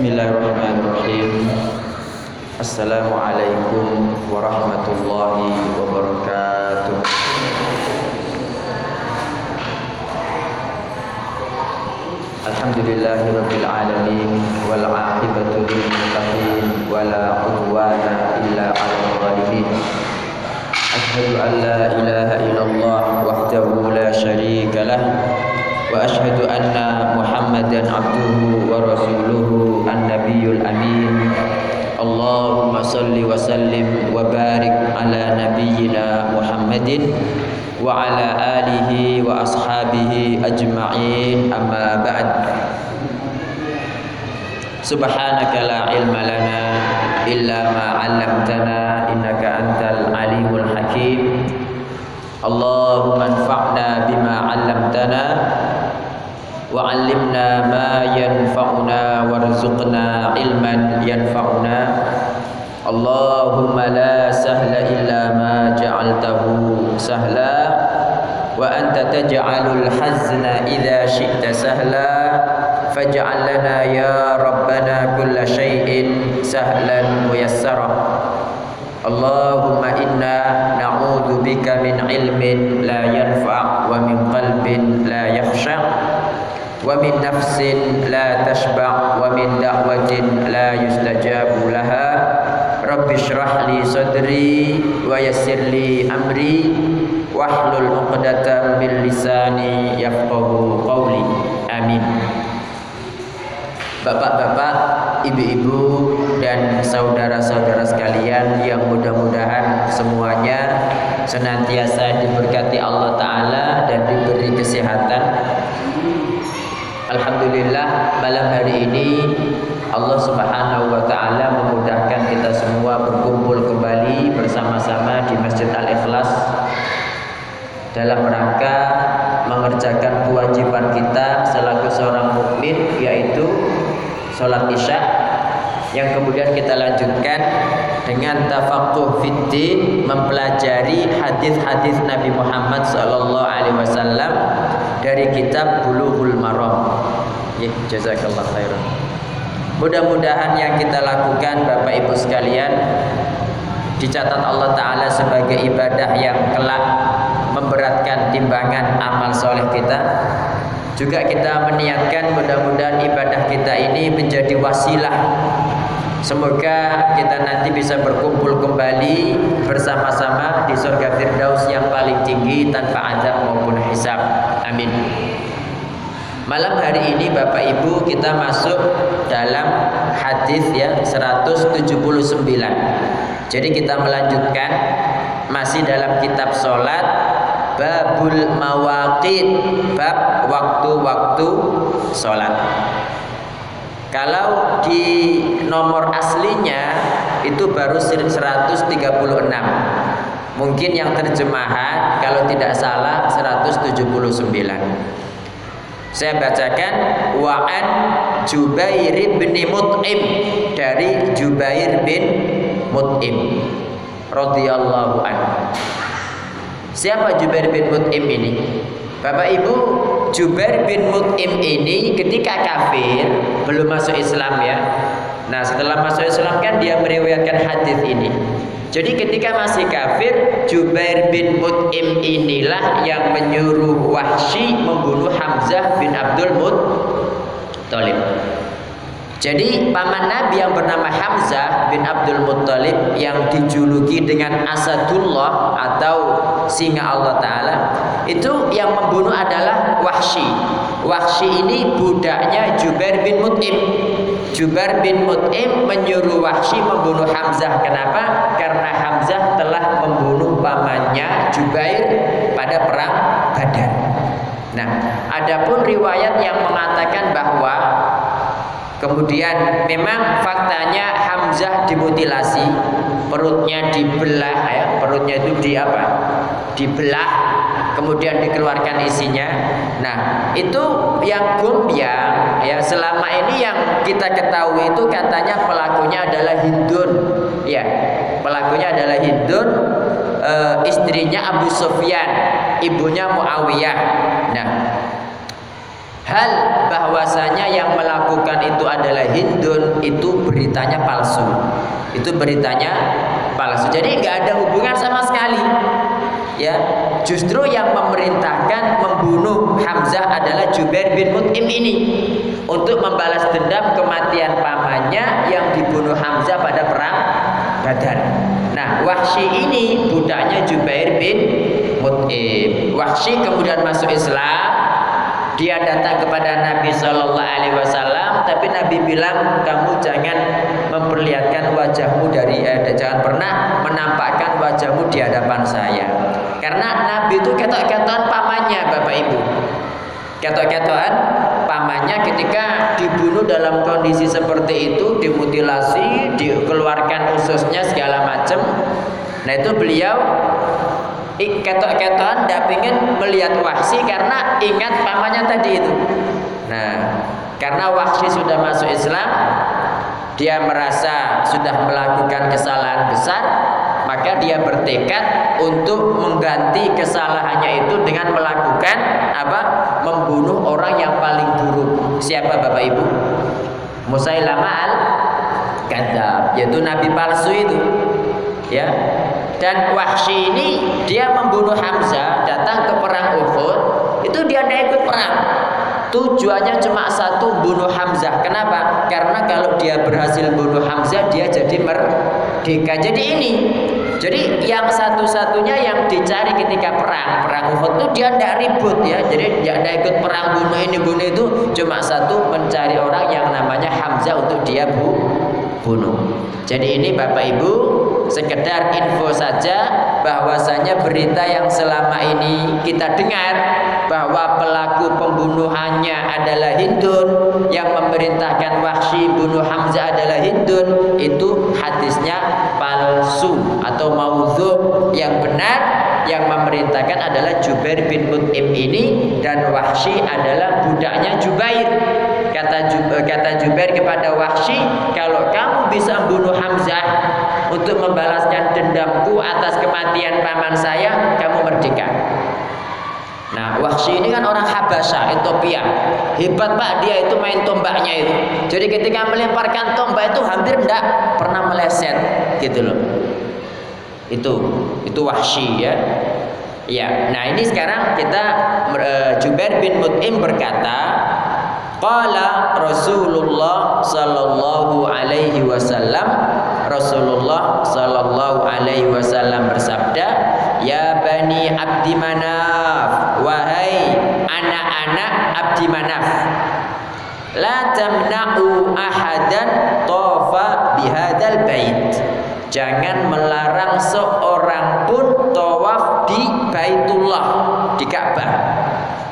Bismillahirrahmanirrahim Assalamualaikum warahmatullahi wabarakatuh Alhamdulillahi rabbil alamin wal aqibatu lil muttaqin wala udwana illa 'alal zalimin Ashhadu an la ilaha illallah wahdahu la syarika lah وأشهد أن محمدا عبده ورسوله النبي الأمين. اللهم صل وسلم وبارك على نبينا محمد وعلى آله وأصحابه أجمعين. أما بعد. سبحانك لا علم لنا إلا ما علمتنا إنك أنت العليم الحكيم. اللهم انفعنا بما علمتنا وعلمنا ما ينفعنا وارزقنا علما ينفعنا اللهم لا سهل إلا ما جعلته سهلا وأنت تجعل الحزن إذا شئت سهلا فاجعل لنا يا ربنا كل شيء سهلا ميسرا اللهم إنا نعوذ بك من علم لا ينفع ومن قلب لا يخشع ومن نفس لا تشبع ومن دعوة لا يستجاب لها رب اشرح لي صدري ويسر لي أمري واحلل عقدة من لساني يفقه قولي آمين Bapak-bapak, ibu-ibu dan saudara-saudara sekalian yang mudah-mudahan semuanya senantiasa diberkati malam hari ini Allah Subhanahu wa taala memudahkan kita semua berkumpul kembali bersama-sama di Masjid Al-Ikhlas dalam rangka mengerjakan kewajiban kita selaku seorang mukmin yaitu sholat isya yang kemudian kita lanjutkan dengan tafakuh fiddin mempelajari hadis-hadis Nabi Muhammad sallallahu alaihi wasallam dari kitab Bulughul Maram. Ya, jazakallah khairan. Mudah-mudahan yang kita lakukan Bapak Ibu sekalian dicatat Allah taala sebagai ibadah yang kelak memberatkan timbangan amal soleh kita. Juga kita meniatkan mudah-mudahan ibadah kita ini menjadi wasilah Semoga kita nanti bisa berkumpul kembali bersama-sama di surga Firdaus yang paling tinggi tanpa azab maupun hisab. Amin. Malam hari ini Bapak Ibu kita masuk dalam hadis ya 179. Jadi kita melanjutkan masih dalam kitab salat babul mawaqit bab waktu-waktu salat. Kalau di nomor aslinya itu baru 136. Mungkin yang terjemahan kalau tidak salah 179. Saya bacakan wa'an Jubair bin Mut'im dari Jubair bin Mut'im radhiyallahu anhu. Siapa Jubair bin Mut'im ini? Bapak Ibu, Jubair bin Mut'im ini ketika kafir belum masuk Islam ya. Nah, setelah masuk Islam kan dia meriwayatkan hadis ini. Jadi ketika masih kafir, Jubair bin Mut'im inilah yang menyuruh Wahsy membunuh Hamzah bin Abdul Muttalib. Jadi paman Nabi yang bernama Hamzah bin Abdul Muttalib yang dijuluki dengan Asadullah atau singa Allah Ta'ala itu yang membunuh adalah Wahsy. Wahsy ini budaknya Jubair bin Mut'im. Jubair bin Mut'im menyuruh Wahsy membunuh Hamzah. Kenapa? Karena Hamzah telah membunuh pamannya Jubair pada perang Badar. Nah, adapun riwayat yang mengatakan bahwa Kemudian memang faktanya Hamzah dimutilasi, perutnya dibelah ya, perutnya itu di apa? Dibelah, kemudian dikeluarkan isinya. Nah, itu yang gombyang ya selama ini yang kita ketahui itu katanya pelakunya adalah Hindun. Ya, pelakunya adalah Hindun, e, istrinya Abu Sufyan, ibunya Muawiyah. Nah, hal bahwasanya yang melakukan itu adalah Hindun itu beritanya palsu. Itu beritanya palsu. Jadi nggak ada hubungan sama sekali. Ya, justru yang memerintahkan membunuh Hamzah adalah Jubair bin Mut'im ini untuk membalas dendam kematian pamannya yang dibunuh Hamzah pada perang Badar. Nah, Wahsy ini budaknya Jubair bin Mut'im. Wahsy kemudian masuk Islam dia datang kepada Nabi Shallallahu Alaihi Wasallam, tapi Nabi bilang kamu jangan memperlihatkan wajahmu dari eh, jangan pernah menampakkan wajahmu di hadapan saya, karena Nabi itu ketok-ketokan pamannya, Bapak Ibu. Ketok-ketokan pamannya ketika dibunuh dalam kondisi seperti itu, dimutilasi, dikeluarkan ususnya segala macam. Nah itu beliau ketok-ketokan tidak ingin melihat Wahsi karena ingat pamannya tadi itu. Nah, karena Wahsi sudah masuk Islam, dia merasa sudah melakukan kesalahan besar, maka dia bertekad untuk mengganti kesalahannya itu dengan melakukan apa? Membunuh orang yang paling buruk. Siapa Bapak Ibu? Musailamah al-Kadzab, yaitu nabi palsu itu. Ya, dan Wahsy ini dia membunuh Hamzah datang ke perang Uhud itu dia tidak ikut perang tujuannya cuma satu bunuh Hamzah kenapa karena kalau dia berhasil bunuh Hamzah dia jadi merdeka jadi ini jadi yang satu-satunya yang dicari ketika perang perang Uhud itu dia tidak ribut ya. Jadi tidak ikut perang bunuh ini bunuh itu. Cuma satu mencari orang yang namanya Hamzah untuk dia bu bunuh. Jadi ini Bapak Ibu sekedar info saja bahwasanya berita yang selama ini kita dengar bahwa pelaku pembunuhannya adalah Hindun yang memerintahkan Wahsy bunuh Hamzah adalah Hindun itu hadisnya palsu atau maudhu. Yang benar yang memerintahkan adalah Jubair bin Mut'im ini dan Wahsy adalah budaknya Jubair kata kata Jubair kepada Wahsy kalau kamu bisa bunuh Hamzah untuk membalaskan dendamku atas kematian paman saya, kamu merdeka. Nah, Wahsy ini kan orang Habasha, Ethiopia. Hebat Pak, dia itu main tombaknya itu. Jadi ketika melemparkan tombak itu hampir tidak pernah meleset gitu loh. Itu itu Wahsy ya. Ya, nah ini sekarang kita uh, Jubair bin Mut'im berkata, Qala Rasulullah sallallahu alaihi wasallam Rasulullah sallallahu alaihi wasallam bersabda, "Ya bani Abdi Manaf, wahai anak-anak Abdi Manaf, la tamna'u ahadan tawafa bihadzal bait." Jangan melarang seorang pun tawaf di Baitullah, di Ka'bah.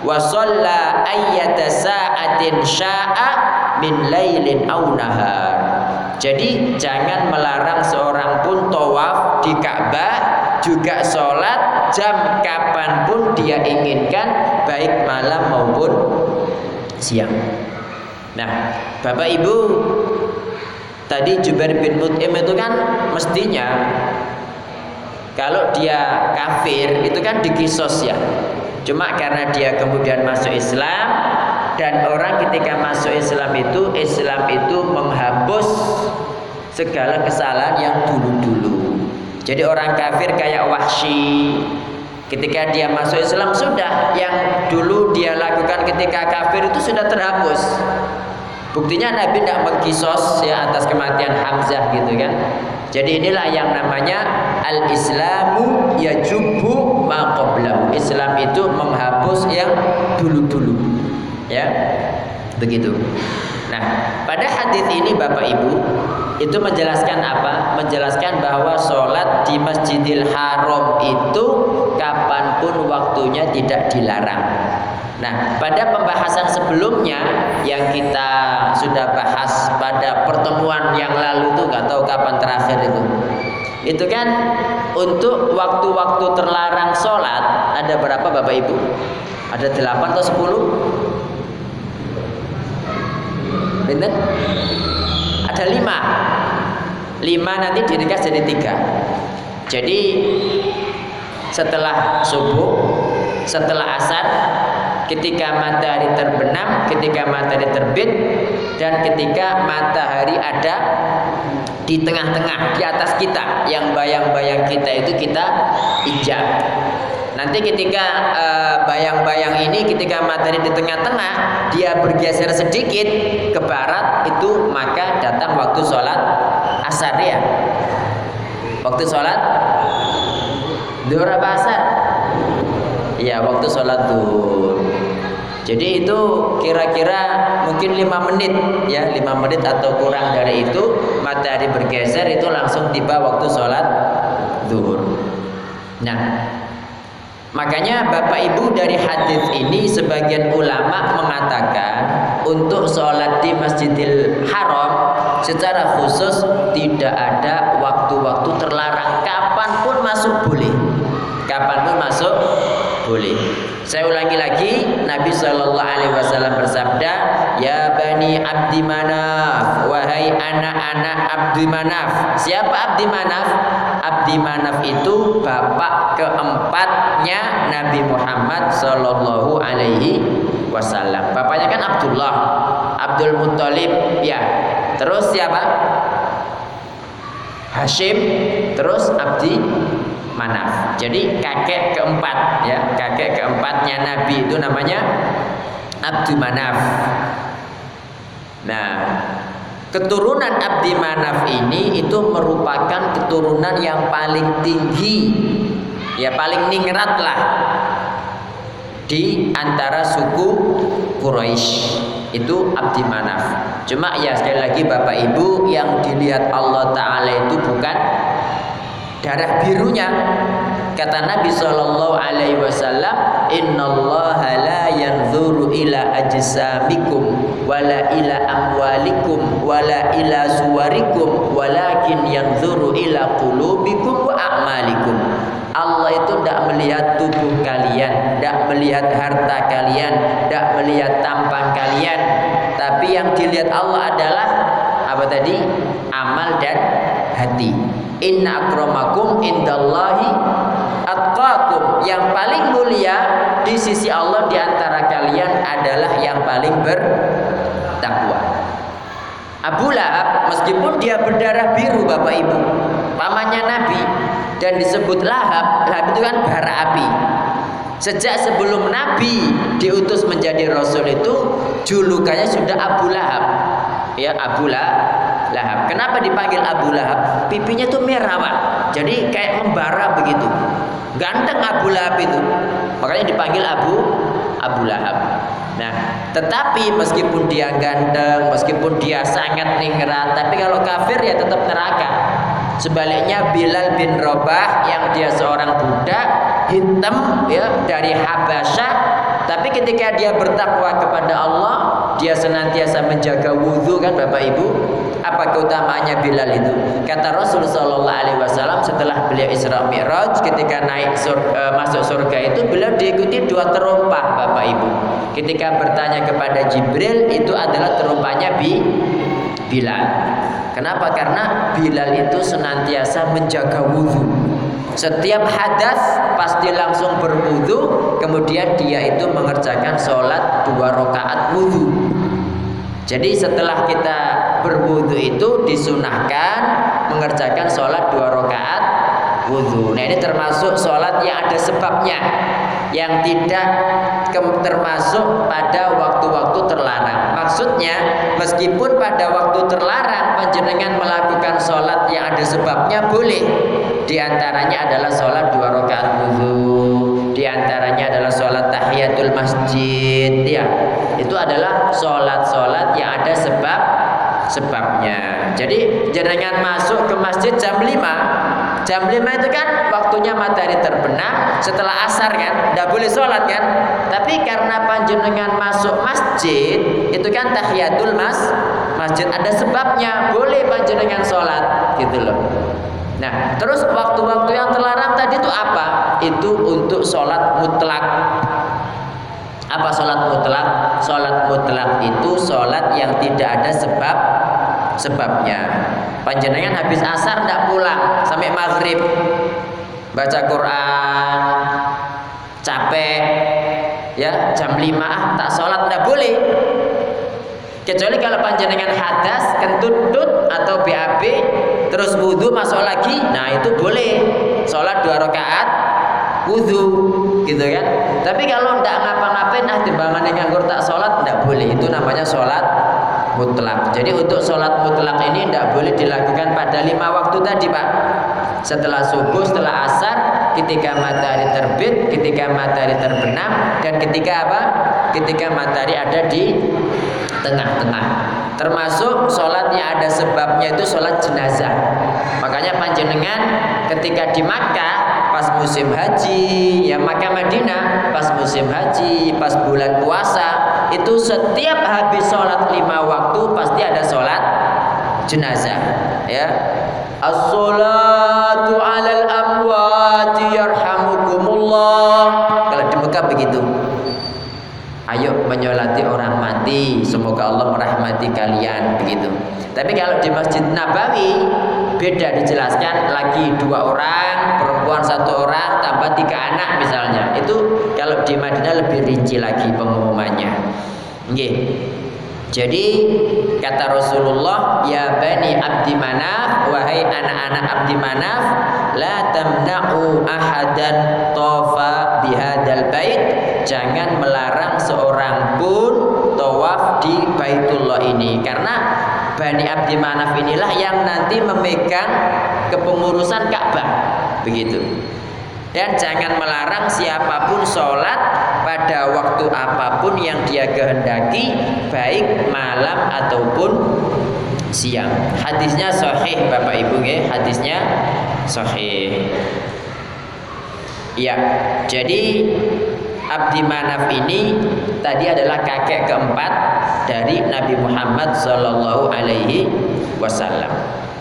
Wa shalla ayyata sa'atin sya'a min lailin aw nahar jadi jangan melarang seorang pun tawaf di Ka'bah juga sholat jam kapan pun dia inginkan baik malam maupun siang. Nah, Bapak Ibu, tadi Jubair bin Mut'im itu kan mestinya kalau dia kafir itu kan dikisos ya. Cuma karena dia kemudian masuk Islam, dan orang ketika masuk Islam itu Islam itu menghapus segala kesalahan yang dulu-dulu. Jadi orang kafir kayak Wahsy ketika dia masuk Islam sudah yang dulu dia lakukan ketika kafir itu sudah terhapus. Buktinya Nabi tidak mengkisos ya atas kematian Hamzah gitu kan. Jadi inilah yang namanya al-Islamu yajubu ma Islam itu menghapus yang dulu-dulu ya. Begitu. Nah pada hadis ini Bapak Ibu itu menjelaskan apa? Menjelaskan bahwa sholat di Masjidil Haram itu kapan pun waktunya tidak dilarang Nah, pada pembahasan sebelumnya yang kita sudah bahas pada pertemuan yang lalu itu nggak tahu kapan terakhir itu. Itu kan untuk waktu-waktu terlarang sholat ada berapa Bapak Ibu? Ada delapan atau sepuluh? Bener? Ada lima. Lima nanti diringkas jadi tiga. Jadi setelah subuh, setelah asar, ketika matahari terbenam, ketika matahari terbit, dan ketika matahari ada di tengah-tengah, di atas kita, yang bayang-bayang kita itu kita ijab. Nanti ketika eh, bayang-bayang uh, ini ketika matahari di tengah-tengah dia bergeser sedikit ke barat itu maka datang waktu sholat asar ya. Waktu sholat duhur apa asar? Iya waktu sholat duhur. Jadi itu kira-kira mungkin lima menit ya lima menit atau kurang dari itu matahari bergeser itu langsung tiba waktu sholat duhur. Nah Makanya Bapak Ibu dari hadis ini sebagian ulama mengatakan untuk sholat di Masjidil Haram secara khusus tidak ada waktu-waktu terlarang kapan pun masuk boleh kapan pun masuk boleh. Saya ulangi lagi Nabi Shallallahu Alaihi Wasallam bersabda ya bani Abdi Manaf wahai anak-anak Abdi Manaf. Siapa Abdi Manaf? Abdi Manaf itu bapak keempatnya Nabi Muhammad Shallallahu Alaihi Wasallam. Bapaknya kan Abdullah Abdul Muthalib ya. Terus siapa? Hashim. Terus Abdi Manaf. Jadi kakek keempat ya, kakek keempatnya Nabi itu namanya Abdi Manaf. Nah, keturunan Abdi Manaf ini itu merupakan keturunan yang paling tinggi, ya paling ningrat lah di antara suku Quraisy itu Abdi Manaf. Cuma ya sekali lagi Bapak Ibu yang dilihat Allah Taala itu bukan darah birunya kata Nabi Shallallahu Alaihi Wasallam Innallaha la yanzuru ila ajsamikum wala ila amwalikum wala ila suwarikum walakin yanzuru ila qulubikum wa a'malikum Allah itu tidak melihat tubuh kalian, tidak melihat harta kalian, tidak melihat tampang kalian, tapi yang dilihat Allah adalah apa tadi? Amal dan hati. Inna akramakum indallahi atqakum. Yang paling mulia di sisi Allah di antara kalian adalah yang paling bertakwa. Abu Lahab meskipun dia berdarah biru Bapak Ibu, pamannya Nabi dan disebut Lahab, Lahab itu kan bara api. Sejak sebelum Nabi diutus menjadi Rasul itu julukannya sudah Abu Lahab. Ya Abu Lahab Lahab. Kenapa dipanggil Abu Lahab? Pipinya tuh merah, Pak. Jadi kayak membara begitu. Ganteng Abu Lahab itu. Makanya dipanggil Abu Abu Lahab. Nah, tetapi meskipun dia ganteng, meskipun dia sangat ningrat, tapi kalau kafir ya tetap neraka. Sebaliknya Bilal bin Robah yang dia seorang budak hitam ya dari Habasyah, tapi ketika dia bertakwa kepada Allah, dia senantiasa menjaga wudhu kan Bapak Ibu? Apa keutamaannya Bilal itu? Kata Rasul Shallallahu Alaihi Wasallam setelah beliau Isra Mi'raj ketika naik sur, e, masuk surga itu beliau diikuti dua terompah Bapak Ibu. Ketika bertanya kepada Jibril itu adalah terompahnya Bi Bilal. Kenapa? Karena Bilal itu senantiasa menjaga wudhu setiap hadas pasti langsung berwudhu kemudian dia itu mengerjakan sholat dua rakaat wudhu jadi setelah kita berwudu itu disunahkan mengerjakan sholat dua rakaat wudhu. Nah ini termasuk sholat yang ada sebabnya, yang tidak termasuk pada waktu-waktu terlarang. Maksudnya meskipun pada waktu terlarang panjenengan melakukan sholat yang ada sebabnya boleh. Di antaranya adalah sholat dua rakaat wudhu di antaranya adalah sholat tahiyatul masjid ya itu adalah sholat-sholat yang ada sebab sebabnya jadi jenengan masuk ke masjid jam 5 jam 5 itu kan waktunya matahari terbenam setelah asar kan tidak boleh sholat kan tapi karena panjenengan masuk masjid itu kan tahiyatul mas masjid ada sebabnya boleh panjenengan sholat gitu loh Nah, terus waktu-waktu yang terlarang tadi itu apa? Itu untuk sholat mutlak. Apa sholat mutlak? Sholat mutlak itu sholat yang tidak ada sebab sebabnya. Panjenengan habis asar tidak pulang sampai maghrib. Baca Quran capek ya jam 5 ah tak sholat tidak boleh. Kecuali kalau panjenengan hadas kentut atau BAB terus wudhu masuk lagi nah itu boleh. Sholat dua rakaat wudhu gitu kan. Tapi kalau tidak ngapa-ngapain ah timbangan nganggur tak sholat tidak boleh. Itu namanya sholat mutlak. Jadi untuk sholat mutlak ini tidak boleh dilakukan pada lima waktu tadi pak. Setelah subuh setelah asar ketika matahari terbit ketika matahari terbenam dan ketika apa? Ketika matahari ada di tengah-tengah. Termasuk sholatnya ada sebabnya itu sholat jenazah. Makanya panjenengan ketika di Makkah pas musim haji ya Makkah Madinah pas musim haji pas bulan puasa itu setiap habis sholat lima waktu pasti ada sholat jenazah ya. As-salatu alal amwati yarhamukumullah. Kalau di Mekah begitu. Ayo menyolati orang mati, semoga Allah merahmati kalian begitu. Tapi kalau di Masjid Nabawi beda dijelaskan lagi dua orang, perempuan anak misalnya. Itu kalau di Madinah lebih rinci lagi pengumumannya. Jadi kata Rasulullah, ya bani Abdi Manaf, wahai anak-anak Abdi Manaf, la tamna'u ahadan tofa bihadal bait jangan melarang seorang pun tawaf di Baitullah ini karena Bani Abdi Manaf inilah yang nanti memegang kepengurusan Ka'bah begitu dan jangan melarang siapa pun sholat pada waktu apa pun yang dia kehendaki baik malam ataupun siang. Hadisnya sahih Bapak Ibu ya hadisnya sahih. Ya jadi Abdi Manaf ini tadi adalah kakek keempat dari Nabi Muhammad Sallallahu Alaihi Wasallam.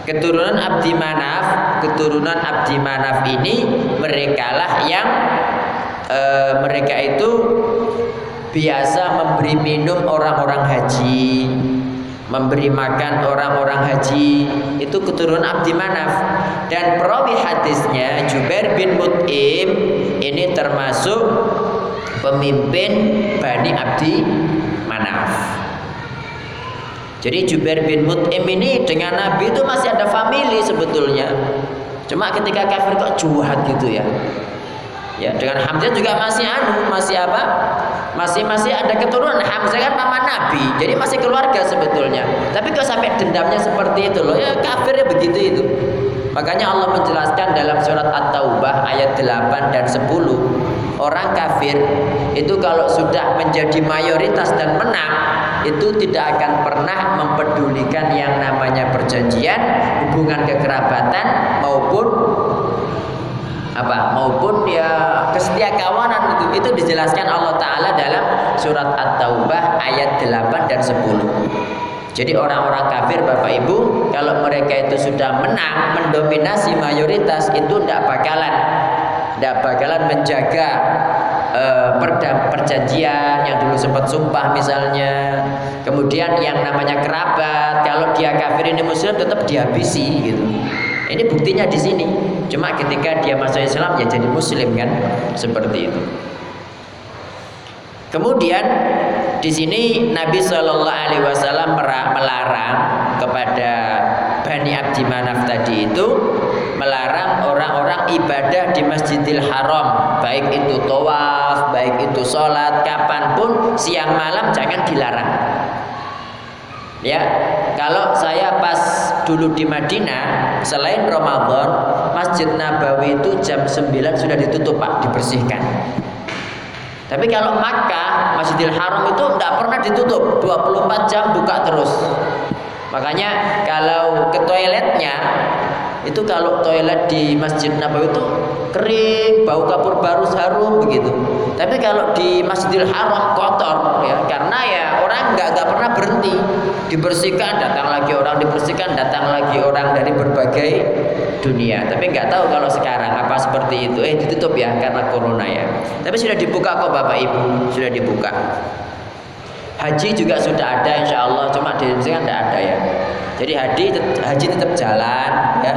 Keturunan Abdi Manaf, keturunan Abdi Manaf ini merekalah yang e, mereka itu biasa memberi minum orang-orang haji, memberi makan orang-orang haji itu keturunan Abdi Manaf dan perawi hadisnya Jubair bin Mut'im ini termasuk pemimpin Bani Abdi Manaf. Jadi Jubair bin Mut'im ini dengan Nabi itu masih ada family sebetulnya. Cuma ketika kafir kok juhat gitu ya. Ya, dengan Hamzah juga masih anu, masih apa? Masih masih ada keturunan Hamzah kan nama Nabi. Jadi masih keluarga sebetulnya. Tapi kok sampai dendamnya seperti itu loh. Ya kafirnya begitu itu. Makanya Allah menjelaskan dalam surat At-Taubah ayat 8 dan 10 Orang kafir itu kalau sudah menjadi mayoritas dan menang itu tidak akan pernah mempedulikan yang namanya perjanjian, hubungan kekerabatan maupun apa maupun ya kesetia kawanan itu itu dijelaskan Allah taala dalam surat At-Taubah ayat 8 dan 10. Jadi orang-orang kafir Bapak Ibu kalau mereka itu sudah menang mendominasi mayoritas itu tidak bakalan tidak bakalan menjaga uh, perjanjian yang dulu sempat sumpah misalnya. Kemudian yang namanya kerabat kalau dia kafir ini muslim tetap dihabisi gitu. Ini buktinya di sini. Cuma ketika dia masuk Islam ya jadi muslim kan? Seperti itu. Kemudian di sini Nabi Shallallahu Alaihi Wasallam melarang kepada Bani Abdi Manaf tadi itu melarang orang-orang ibadah di Masjidil Haram. Baik itu tawaf baik itu sholat kapan pun siang malam jangan dilarang. Ya kalau saya pas dulu di Madinah selain Ramadan Masjid Nabawi itu jam 9 sudah ditutup Pak dibersihkan. Tapi kalau Makkah Masjidil Haram itu tidak pernah ditutup. 24 jam buka terus. Makanya kalau ke toiletnya itu kalau toilet di Masjid Nabawi itu kering, bau kapur baru harum begitu. Tapi kalau di Masjidil Haram kotor ya, karena ya orang nggak nggak pernah berhenti dibersihkan, datang lagi orang dibersihkan, datang lagi orang dari berbagai dunia. Tapi nggak tahu kalau sekarang apa seperti itu. Eh ditutup ya karena corona ya. Tapi sudah dibuka kok Bapak Ibu, sudah dibuka. Haji juga sudah ada insya Allah, cuma di Indonesia kan tidak ada ya. Jadi haji haji tetap jalan ya.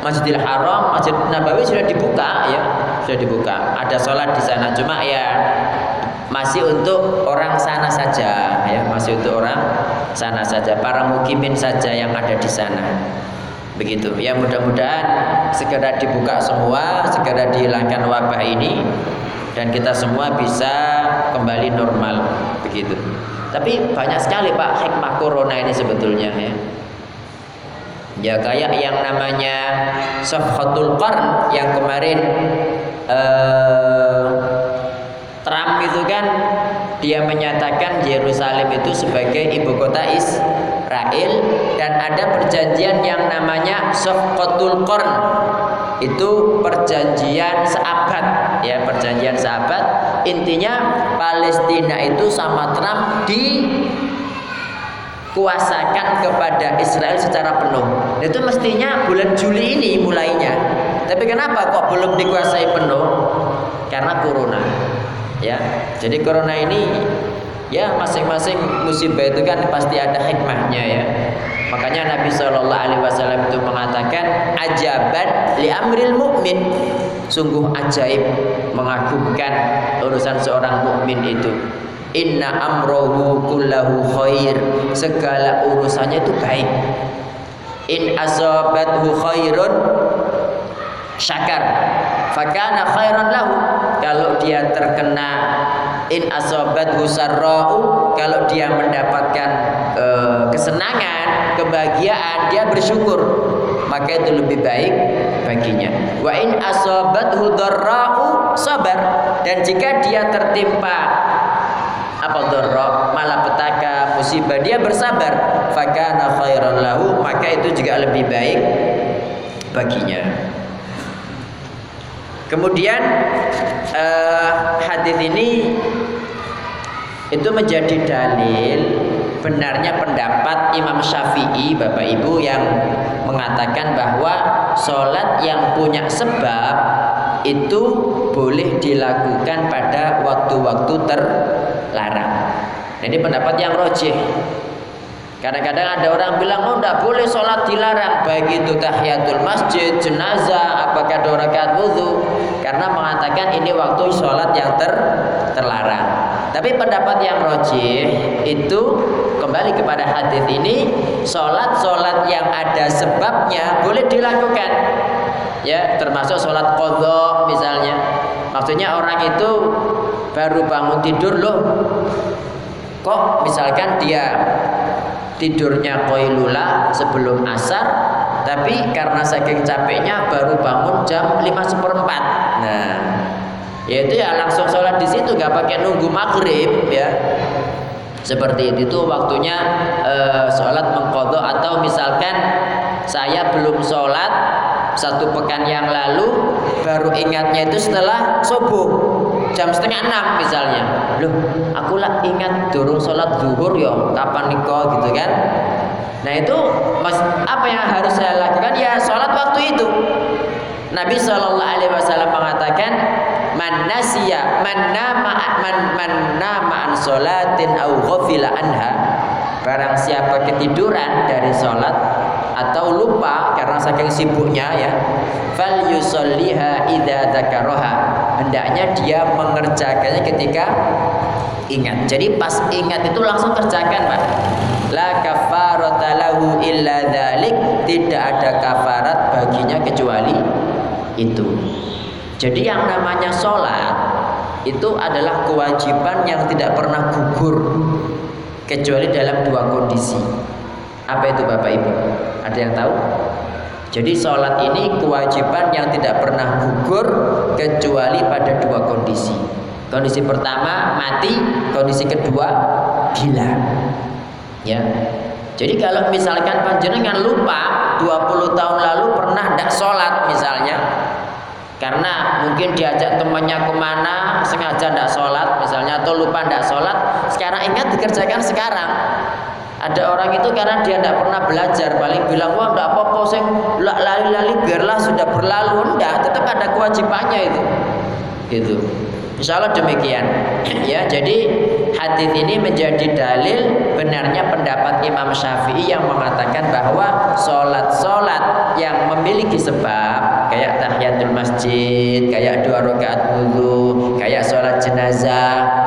Masjidil Haram, Masjid Nabawi sudah dibuka ya, sudah dibuka. Ada sholat di sana. Cuma ya masih untuk orang sana saja ya. Masih untuk orang sana saja. Para mukimin saja yang ada di sana. Begitu. Ya mudah-mudahan segera dibuka semua segera dihilangkan wabah ini dan kita semua bisa kembali normal. Begitu tapi banyak sekali Pak hikmah corona ini sebetulnya ya. Ya kayak yang namanya Safhatul Qarn yang kemarin eh, Trump itu kan dia menyatakan Yerusalem itu sebagai ibu kota Israel dan ada perjanjian yang namanya Safqatul Qarn. Itu perjanjian seabad ya perjanjian seabad intinya Palestina itu sama Trump di kuasakan kepada Israel secara penuh. Itu mestinya bulan Juli ini mulainya. Tapi kenapa kok belum dikuasai penuh? Karena corona. Ya. Jadi corona ini ya masing-masing musibah itu kan pasti ada hikmahnya ya. Makanya Nabi Shallallahu Alaihi Wasallam itu mengatakan ajaban li amril mukmin. Sungguh ajaib mengagumkan urusan seorang mukmin itu. Inna amrohu kullahu khair. Segala urusannya itu baik. In asabathu khairun Syakar. Fakana khairan lahu. Kalau dia terkena In asabathu sarra'u Kalau dia mendapatkan e, kesenangan Kebahagiaan Dia bersyukur. Maka itu lebih baik baginya. Wa in asabathu darra'u Sabar. Dan jika dia tertimpa apa dharra malapetaka musibah dia bersabar. Fakana khairan lahu maka itu juga lebih baik baginya kemudian uh, hadis ini itu menjadi dalil benarnya pendapat Imam Syafi'i Bapak Ibu yang mengatakan bahwa sholat yang punya sebab itu boleh dilakukan pada waktu-waktu terlarang. Nah, ini pendapat yang rojih. Kadang-kadang ada orang bilang, oh tidak boleh sholat dilarang. Baik itu tahiyatul masjid, jenazah, apakah dua rakaat wudhu Karena mengatakan ini waktu sholat yang ter terlarang. Tapi pendapat yang rojih itu kembali kepada hadis ini Sholat-sholat yang ada sebabnya boleh dilakukan. Ya termasuk sholat kodok misalnya. Maksudnya orang itu baru bangun tidur loh Kok misalkan dia tidurnya koilula sebelum asar tapi karena saking capeknya baru bangun jam 5 seperempat. Nah yaitu ya langsung sholat di situ nggak pakai nunggu maghrib ya. Seperti itu waktunya e, sholat mengkodok atau misalkan saya belum sholat satu pekan yang lalu baru ingatnya itu setelah subuh jam setengah enam misalnya. Loh aku lah ingat durung sholat zuhur yo kapan niko gitu kan? Nah itu mas apa yang harus saya lakukan? Ya sholat waktu itu. Nabi Shallallahu Alaihi Wasallam mengatakan man nasiya man man an sholatin au ghafila anha. Barang siapa ketiduran dari sholat atau lupa karena saking sibuknya ya fal yusalliha idza dzakaraha hendaknya dia mengerjakannya ketika ingat. Jadi pas ingat itu langsung kerjakan Pak. La kafarata lahu illa dzalik tidak ada kafarat baginya kecuali itu. Jadi yang namanya sholat itu adalah kewajiban yang tidak pernah gugur kecuali dalam dua kondisi. Apa itu Bapak Ibu? Ada yang tahu jadi sholat ini kewajiban yang tidak pernah gugur kecuali pada dua kondisi. Kondisi pertama mati, kondisi kedua gila. Ya. Jadi kalau misalkan panjenengan lupa 20 tahun lalu pernah tidak sholat misalnya karena mungkin diajak temannya ke mana sengaja tidak sholat misalnya atau lupa tidak sholat sekarang ingat dikerjakan sekarang ada orang itu karena dia tidak pernah belajar, paling bilang wah tidak apa-apa, sing lali-lali biarlah sudah berlalu, enggak, tetap ada kewajibannya itu. Gitu. Insya Allah demikian. ya, jadi hadis ini menjadi dalil benarnya pendapat Imam Syafi'i yang mengatakan bahwa sholat-sholat yang memiliki sebab kayak tahiyatul masjid, kayak dua rakaat wudhu, kayak sholat jenazah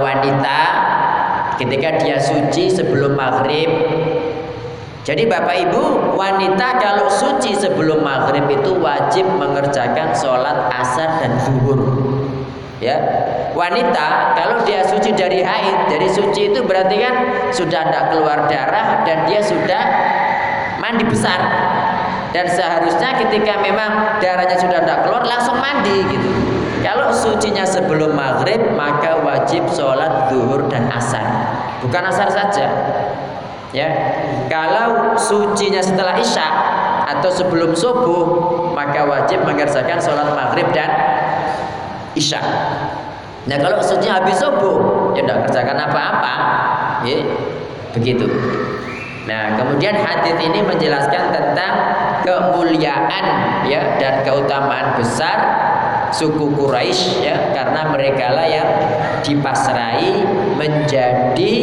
wanita ketika dia suci sebelum maghrib jadi Bapak Ibu, wanita kalau suci sebelum maghrib itu wajib mengerjakan sholat asar dan zuhur. Ya, wanita kalau dia suci dari haid, dari suci itu berarti kan sudah tidak keluar darah dan dia sudah mandi besar. Dan seharusnya ketika memang darahnya sudah tidak keluar langsung mandi gitu. Kalau sucinya sebelum maghrib maka wajib sholat zuhur dan asar. Bukan asar saja, Ya, kalau sucinya setelah isya atau sebelum subuh, maka wajib mengerjakan sholat maghrib dan isya. Nah, kalau sucinya habis subuh, ya tidak kerjakan apa-apa. Ya, begitu. Nah, kemudian hadis ini menjelaskan tentang kemuliaan ya dan keutamaan besar suku Quraisy ya karena mereka lah yang dipasrai menjadi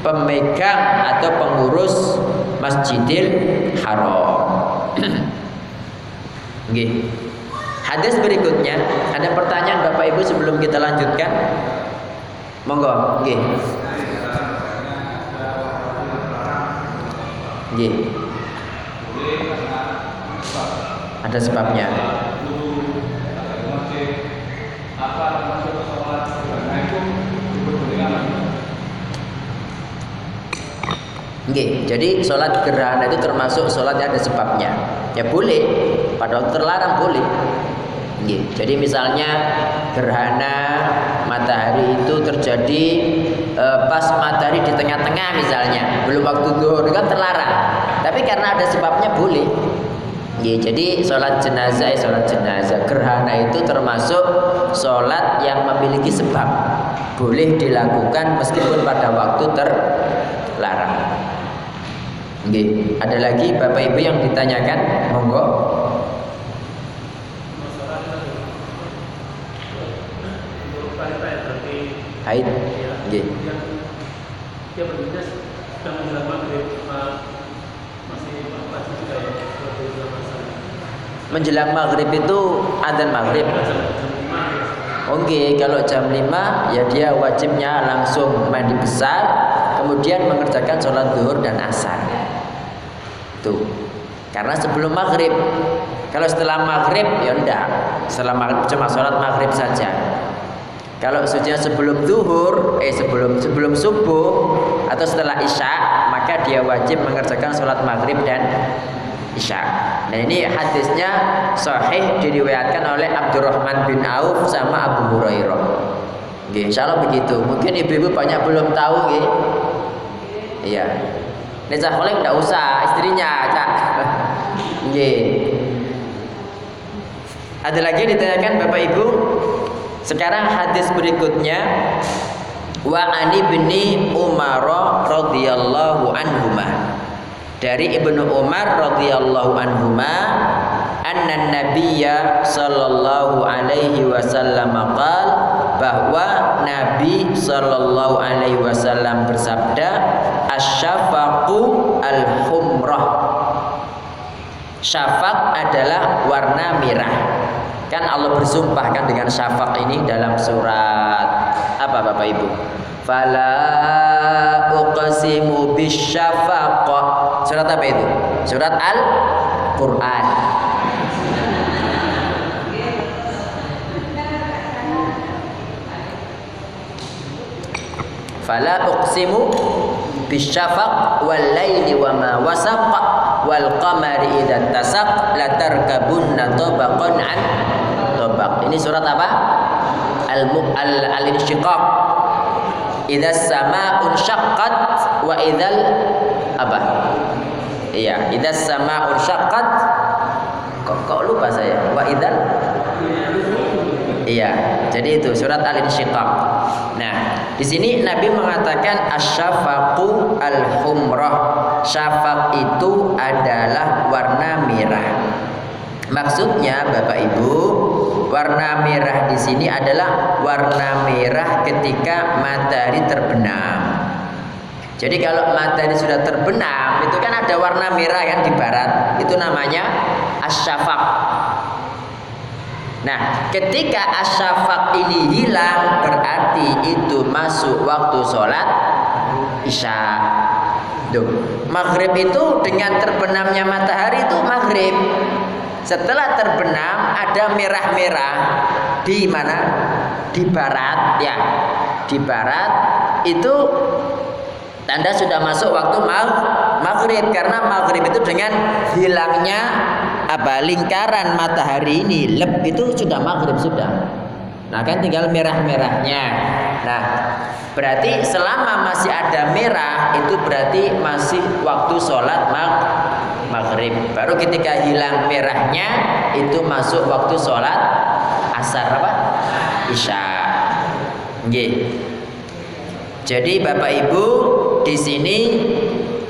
pemegang atau pengurus Masjidil Haram. Nggih. Hadis berikutnya ada pertanyaan Bapak Ibu sebelum kita lanjutkan. Monggo, nggih. Nggih. Ada sebabnya. Apa Nggih, jadi sholat gerhana itu termasuk sholat yang ada sebabnya. Ya boleh, pada waktu terlarang boleh. Nggih, jadi misalnya gerhana matahari itu terjadi e, pas matahari di tengah-tengah misalnya, belum waktu duhur kan terlarang. Tapi karena ada sebabnya boleh. Ya, jadi sholat jenazah, sholat jenazah gerhana itu termasuk sholat yang memiliki sebab boleh dilakukan meskipun pada waktu terlarang. Oke, ada lagi Bapak Ibu yang ditanyakan? Monggo. Haid. Oke. Dia berbeda sedang menjelang maghrib masih Menjelang maghrib itu adzan maghrib. Oke, kalau jam 5 ya dia wajibnya langsung mandi besar, kemudian mengerjakan sholat zuhur dan asar. Tuh. Karena sebelum maghrib. Kalau setelah maghrib ya enggak. Setelah maghrib cuma sholat maghrib saja. Kalau sucinya sebelum zuhur, eh sebelum sebelum subuh atau setelah isya, maka dia wajib mengerjakan sholat maghrib dan isya. Nah ini hadisnya sahih diriwayatkan oleh Abdurrahman bin Auf sama Abu Hurairah. Oke, insya Allah begitu. Mungkin ibu-ibu banyak belum tahu, gitu. Iya. Nisa Khalid tidak usah, istrinya, Cak. Nggih. Ada lagi yang ditanyakan Bapak Ibu? Sekarang hadis berikutnya wa ani bin Umar radhiyallahu anhuma. Dari Ibnu Umar radhiyallahu anhuma anna nabiyya sallallahu alaihi wasallam qal bahwa Nabi sallallahu alaihi wasallam bersabda asyafaqu al-humrah syafaq adalah warna merah. Kan Allah bersumpahkan dengan syafaq ini dalam surat apa Bapak Ibu? Fala uqsimu bisyafaq surat apa itu? Surat al-Qur'an. Fala uqsimu bisyafaq wal laili wa ma wasaq wal qamari idza tasaq la tarkabunna tabaqan an tabaq. Ini surat apa? Al al, al insyiqaq. Idza syaqqat wa idzal apa iya idza samaa'un syaqqat kok, kok lupa saya wa idzal Iya, jadi itu surat Al-Insyiqaq. Nah, di sini Nabi mengatakan asyafaqu al-humrah. Syafaq itu adalah warna merah. Maksudnya Bapak Ibu, warna merah di sini adalah warna merah ketika matahari terbenam. Jadi kalau matahari sudah terbenam, itu kan ada warna merah yang di barat. Itu namanya asyafaq. Nah, ketika asyafaq ini hilang berarti itu masuk waktu sholat isya. Duh, maghrib itu dengan terbenamnya matahari itu maghrib. Setelah terbenam ada merah-merah di mana? Di barat ya. Di barat itu tanda sudah masuk waktu maghrib. Karena maghrib itu dengan hilangnya apa lingkaran matahari ini leb itu sudah maghrib sudah. Nah kan tinggal merah-merahnya. Nah berarti selama masih ada merah itu berarti masih waktu sholat mag maghrib. Baru ketika hilang merahnya itu masuk waktu sholat asar apa? Isya. Jadi bapak ibu di sini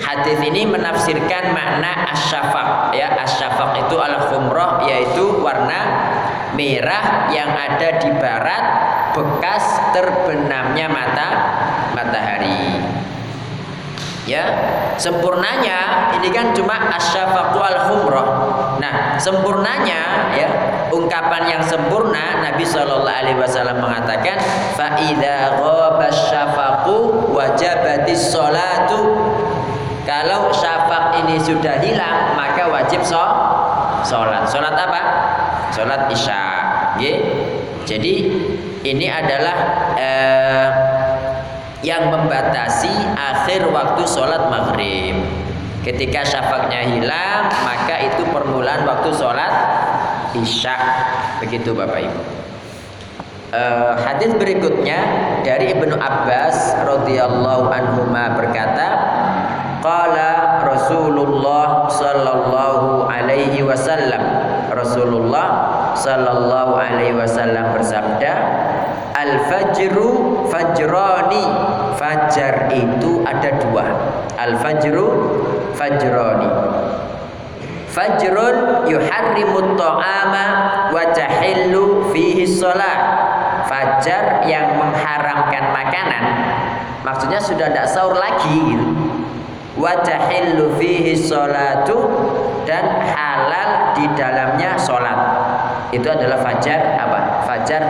Hadis ini menafsirkan makna asyafaq ya asyafaq itu al khumrah yaitu warna merah yang ada di barat bekas terbenamnya mata matahari. Ya, sempurnanya ini kan cuma asyafaqu al khumrah. Nah, sempurnanya ya ungkapan yang sempurna Nabi Shallallahu alaihi wasallam mengatakan fa idza ghaba syafaqu wajabatis sholatu kalau syafaq ini sudah hilang, maka wajib so. Sholat apa? Sholat isya. Ye? Jadi ini adalah eh, yang membatasi akhir waktu sholat maghrib. Ketika syafaqnya hilang, maka itu permulaan waktu sholat isya. Begitu Bapak Ibu. Uh, hadis berikutnya dari Ibnu Abbas radhiyallahu anhu berkata Qala Rasulullah sallallahu alaihi wasallam Rasulullah sallallahu alaihi wasallam bersabda Al fajru fajrani Fajar itu ada dua. Al fajru fajrani Fajrun yuharrimut ta'ama wa tahillu fihi shalah Fajar yang mengharamkan makanan. Maksudnya sudah tidak sahur lagi gitu. Wa tahillu fihi sholatu dan halal di dalamnya sholat. Itu adalah fajar apa? Fajar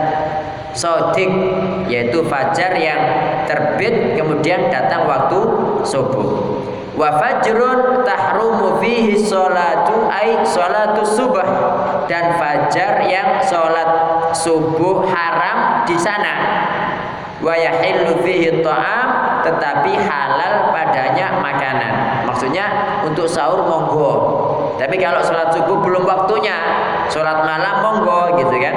sodik yaitu fajar yang terbit kemudian datang waktu subuh wa fajrun tahrumu fihi sholatu ay sholatu subuh dan fajar yang sholat subuh haram di sana wa yahillu fihi ta'am tetapi halal padanya makanan. Maksudnya untuk sahur monggo. Tapi kalau sholat subuh belum waktunya, sholat malam monggo gitu kan.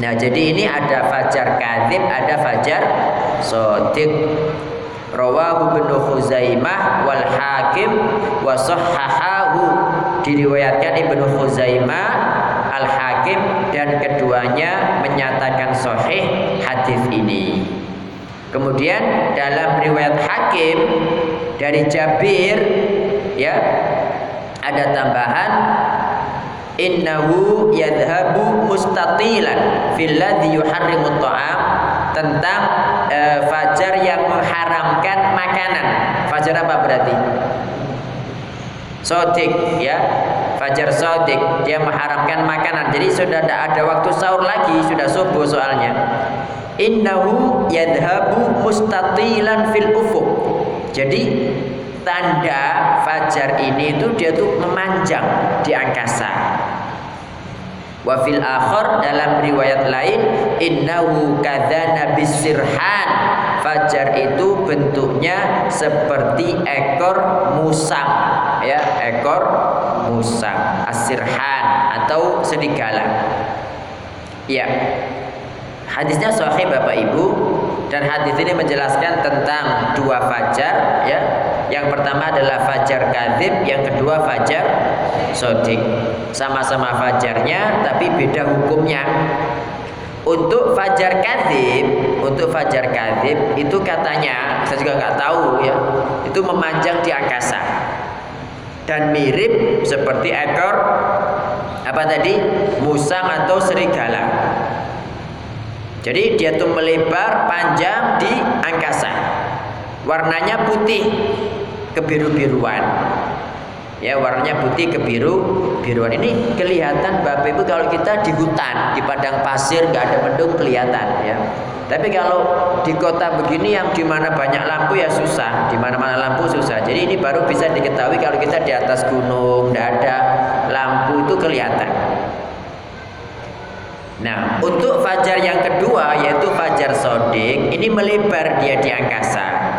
Nah jadi ini ada fajar kadib, ada fajar sodik. Rawahu bin Khuzaimah wal Hakim wa sahhahahu diriwayatkan Ibnu Khuzaimah Al Hakim dan keduanya menyatakan sahih hadis ini. Kemudian dalam riwayat Hakim dari Jabir ya ada tambahan innahu yadhabu mustatilan fil ladzi yuharrimu ta'am tentang e, fajar yang mengharamkan makanan. Fajar apa berarti? Sodik ya Fajar sodik Dia mengharamkan makanan Jadi sudah tidak ada waktu sahur lagi Sudah subuh soalnya innahu yadhabu mustatilan fil ufuk. Jadi tanda fajar ini itu dia tuh memanjang di angkasa. Wa fil akhir dalam riwayat lain innahu kadzana bisirhan. Fajar itu bentuknya seperti ekor musang, ya, ekor musang, asirhan atau serigala. Ya. Hadisnya sahih Bapak Ibu dan hadis ini menjelaskan tentang dua fajar ya. Yang pertama adalah fajar kadzib, yang kedua fajar sodik. Sama-sama fajarnya tapi beda hukumnya. Untuk fajar kadzib, untuk fajar kadzib itu katanya saya juga nggak tahu ya. Itu memanjang di angkasa dan mirip seperti ekor apa tadi musang atau serigala. Jadi dia tuh melebar panjang di angkasa. Warnanya putih kebiru-biruan. ya warnanya putih ke biru biruan. Ini kelihatan bapak ibu kalau kita di hutan di padang pasir nggak ada mendung kelihatan ya. Tapi kalau di kota begini yang di mana banyak lampu ya susah. Di mana mana lampu susah. Jadi ini baru bisa diketahui kalau kita di atas gunung tidak ada lampu itu kelihatan. Nah, untuk fajar yang kedua yaitu fajar sodik, ini melebar dia di angkasa.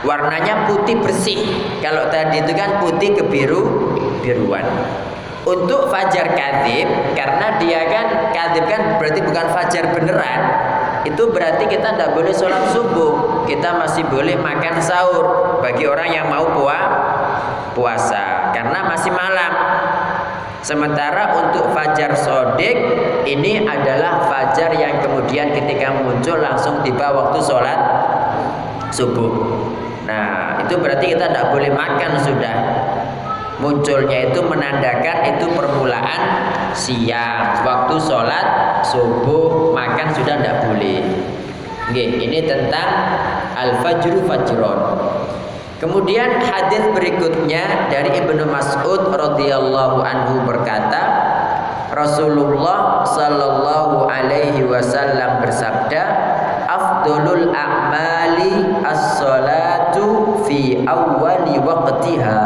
Warnanya putih bersih. Kalau tadi itu kan putih ke biru biruan. Untuk fajar kadib, karena dia kan kadib kan berarti bukan fajar beneran. Itu berarti kita tidak boleh sholat subuh. Kita masih boleh makan sahur bagi orang yang mau puasa karena masih malam. Sementara untuk fajar sodik ini adalah fajar yang kemudian ketika muncul langsung tiba waktu sholat subuh. Nah itu berarti kita tidak boleh makan sudah. Munculnya itu menandakan itu permulaan siang waktu sholat subuh makan sudah tidak boleh. Oke, ini tentang al-fajru fajron. Kemudian hadis berikutnya dari Ibnu Mas'ud radhiyallahu anhu berkata, Rasulullah sallallahu alaihi wasallam bersabda, "Afdalul a'mali as-salatu fi awwali waqtiha."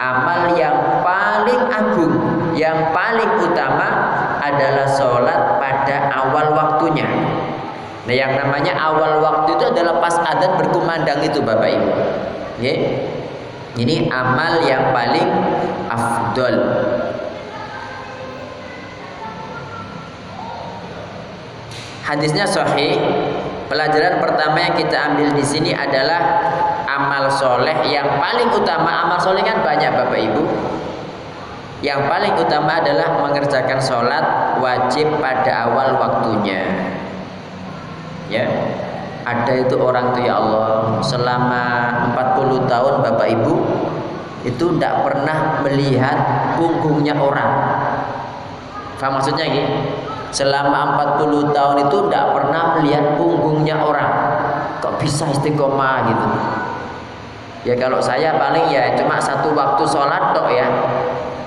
Amal yang paling agung, yang paling utama adalah salat pada awal waktunya. Nah, yang namanya awal waktu itu adalah pas adat berkumandang itu Bapak Ibu. Ya. Ini amal yang paling afdol. Hadisnya sahih. Pelajaran pertama yang kita ambil di sini adalah amal soleh yang paling utama. Amal soleh kan banyak Bapak Ibu. Yang paling utama adalah mengerjakan sholat wajib pada awal waktunya ya ada itu orang tuh ya Allah selama 40 tahun Bapak Ibu itu tidak pernah melihat punggungnya orang Faham maksudnya gini selama 40 tahun itu tidak pernah melihat punggungnya orang. Kok bisa istiqomah gitu? Ya kalau saya paling ya cuma satu waktu sholat tok ya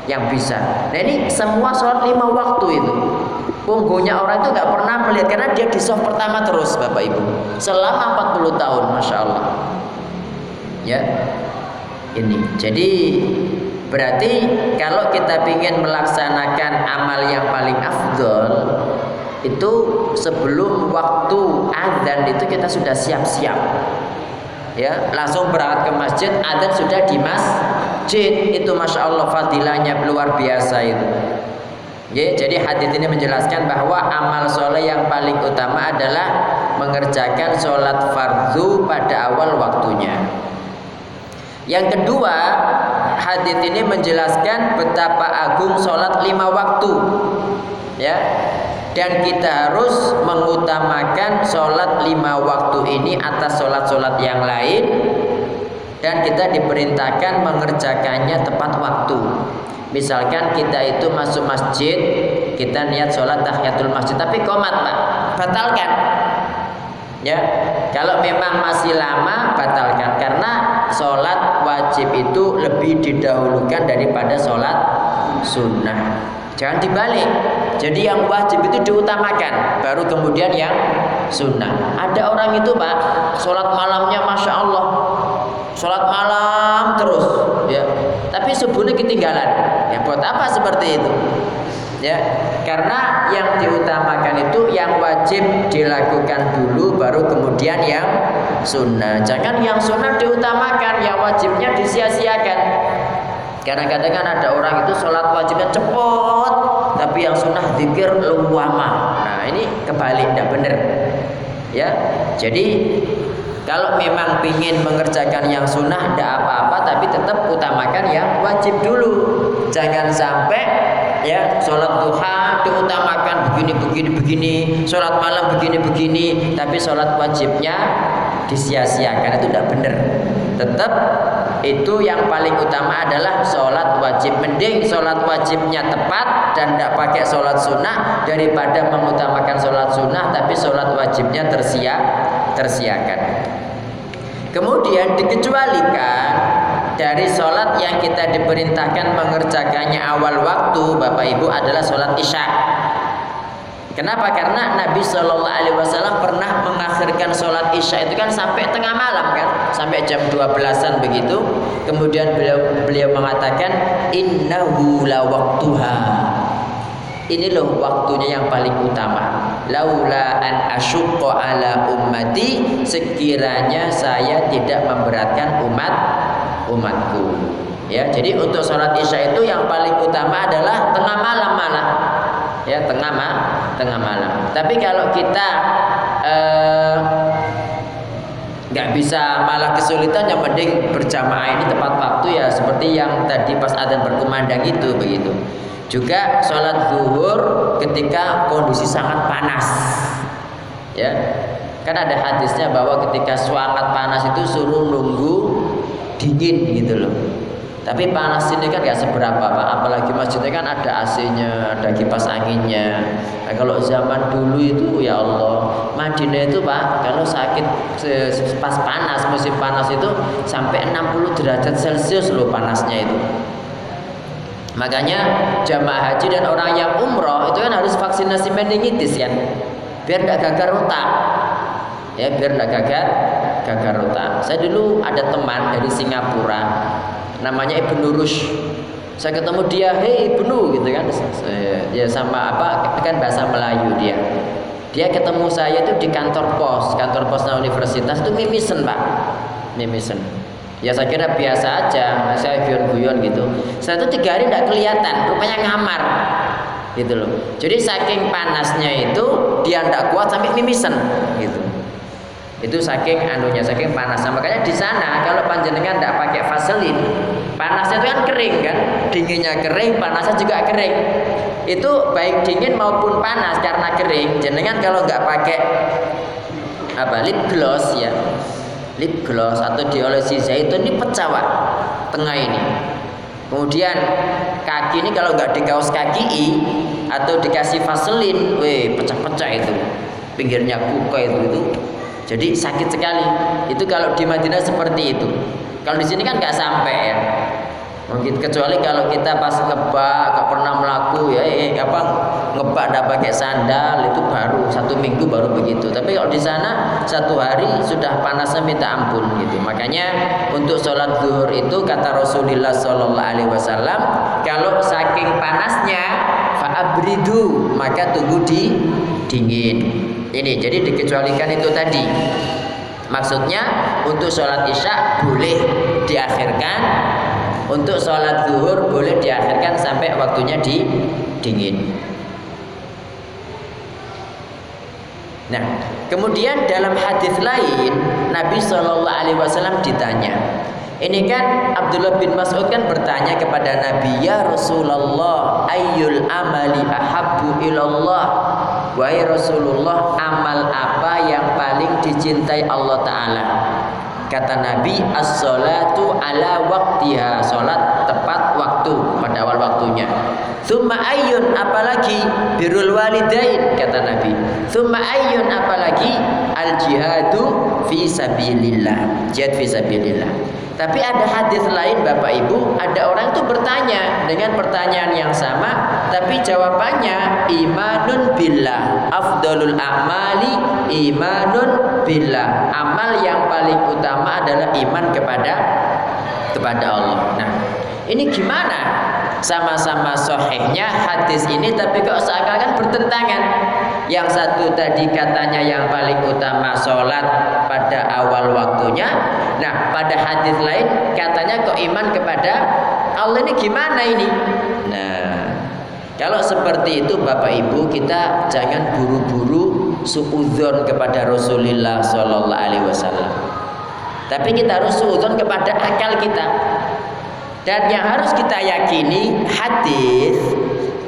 yang bisa. Nah ini semua sholat lima waktu itu. Punggungnya orang itu nggak pernah melihat karena dia di soft pertama terus Bapak Ibu. Selama 40 tahun Masya Allah. Ya ini. Jadi berarti kalau kita ingin melaksanakan amal yang paling afdol itu sebelum waktu adzan itu kita sudah siap-siap. Ya langsung berangkat ke masjid adzan sudah di masjid. Itu masya Allah fadilahnya luar biasa itu. Ya, jadi hadis ini menjelaskan bahwa amal soleh yang paling utama adalah mengerjakan sholat fardu pada awal waktunya. Yang kedua, hadis ini menjelaskan betapa agung sholat lima waktu. Ya, dan kita harus mengutamakan sholat lima waktu ini atas sholat-sholat yang lain dan kita diperintahkan mengerjakannya tepat waktu. Misalkan kita itu masuk masjid, kita niat sholat tahiyatul masjid, tapi komat pak, batalkan. Ya, kalau memang masih lama batalkan karena sholat wajib itu lebih didahulukan daripada sholat sunnah. Jangan dibalik. Jadi yang wajib itu diutamakan, baru kemudian yang sunnah. Ada orang itu pak, sholat malamnya masya Allah, sholat malam terus, ya. Tapi subuhnya ketinggalan. Ya buat apa seperti itu? Ya, karena yang diutamakan itu yang wajib dilakukan dulu baru kemudian yang sunnah. Jangan yang sunnah diutamakan, yang wajibnya disia-siakan. Kadang-kadang kan ada orang itu sholat wajibnya cepot, tapi yang sunnah dikir lama. Nah ini kebalik, tidak benar. Ya, jadi kalau memang ingin mengerjakan yang sunnah tidak apa-apa tapi tetap utamakan yang wajib dulu. Jangan sampai ya sholat duha diutamakan begini begini begini, sholat malam begini begini, tapi sholat wajibnya disia-siakan itu tidak benar. Tetap itu yang paling utama adalah sholat wajib. Mending sholat wajibnya tepat dan tidak pakai sholat sunnah daripada mengutamakan sholat sunnah tapi sholat wajibnya tersia tersiakan. Kemudian dikecualikan dari sholat yang kita diperintahkan mengerjakannya awal waktu Bapak Ibu adalah sholat isya Kenapa? Karena Nabi Shallallahu Alaihi Wasallam pernah mengakhirkan sholat isya itu kan sampai tengah malam kan, sampai jam 12-an begitu. Kemudian beliau beliau mengatakan innahu la waktuha. Ini loh waktunya yang paling utama. Laula an ala ummati sekiranya saya tidak memberatkan umat umatku. Ya, jadi untuk sholat isya itu yang paling utama adalah tengah malam malam ya tengah ma tengah malam. Tapi kalau kita eh, nggak uh, bisa malah kesulitan yang penting berjamaah ini tepat waktu ya seperti yang tadi pas adzan berkumandang itu begitu. Juga sholat zuhur ketika kondisi sangat panas. Ya. Kan ada hadisnya bahwa ketika sangat panas itu suruh nunggu dingin gitu loh. Tapi panas ini kan gak seberapa Pak. Apalagi masjidnya kan ada AC-nya Ada kipas anginnya. Nah, Kalau zaman dulu itu ya Allah Madinah itu Pak Kalau sakit pas panas Musim panas itu Sampai 60 derajat celcius loh panasnya itu. Makanya jamaah haji dan orang yang umroh Itu kan harus vaksinasi meningitis ya Biar gak gagal otak Ya biar gak gagal gagal otak Saya dulu ada teman dari Singapura namanya Ibnu Rush saya ketemu dia hei Ibnu gitu kan. Ya sama apa kan bahasa Melayu dia. Dia ketemu saya itu di kantor pos kantor pos universitas itu mimisen pak. Mimisen. Ya saya kira biasa aja saya guyon-guyon gitu. Saya itu tiga hari tidak kelihatan rupanya ngamar gitu loh. Jadi saking panasnya itu dia tidak kuat sampai mimisen gitu itu saking anunya saking panas makanya di sana kalau panjenengan tidak pakai vaselin panasnya itu kan kering kan? Dinginnya kering panasnya juga kering. Itu baik dingin maupun panas karena kering jenengan kalau nggak pakai apa lip gloss ya. Lip gloss atau diolesi zaitun ini pecah pak. Tengah ini. Kemudian kaki ini kalau nggak dikaus kaki i, atau dikasih vaselin weh pecah-pecah itu. Pinggirnya kuka itu itu jadi sakit sekali. Itu kalau di Madinah seperti itu. Kalau di sini kan nggak sampai ya. Mungkin kecuali kalau kita pas ngebak, nggak pernah melaku ya, eh, apa ngebak tidak pakai sandal itu baru satu minggu baru begitu. Tapi kalau di sana satu hari sudah panasnya minta ampun gitu. Makanya untuk sholat zuhur itu kata Rasulullah Shallallahu Alaihi Wasallam kalau saking panasnya faabridu maka tunggu di dingin. Ini jadi dikecualikan itu tadi. Maksudnya untuk sholat isya boleh diakhirkan, untuk sholat zuhur boleh diakhirkan sampai waktunya di dingin. Nah, kemudian dalam hadis lain Nabi Shallallahu Alaihi Wasallam ditanya, ini kan Abdullah bin Mas'ud kan bertanya kepada Nabi, "Ya Rasulullah, ayyul amali ahabbu ilallah?" Wahai Rasulullah, amal apa yang paling dicintai Allah taala? Kata Nabi, as-salatu ala waktiha. Salat tepat waktu pada awal waktunya. Thumma ayyun apalagi birrul walidain kata Nabi. Thumma ayyun apalagi al jihadu fi sabilillah. Jihad fi sabilillah. Tapi ada hadis lain Bapak Ibu, ada orang itu bertanya dengan pertanyaan yang sama, tapi jawabannya imanun billah. Afdalul a'mali imanun billah. Amal yang paling utama adalah iman kepada kepada Allah. Nah, ini gimana? Sama-sama sohehnya hadis ini tapi kok seakan-akan bertentangan. Yang satu tadi katanya yang paling utama sholat pada awal waktunya. Nah pada hadis lain katanya kok iman kepada Allah ini gimana ini? Nah kalau seperti itu Bapak Ibu kita jangan buru-buru suudzon kepada Rasulullah Shallallahu Alaihi Wasallam. Tapi kita harus suudzon kepada akal kita. Dan yang harus kita yakini hadis